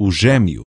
o gêmeo.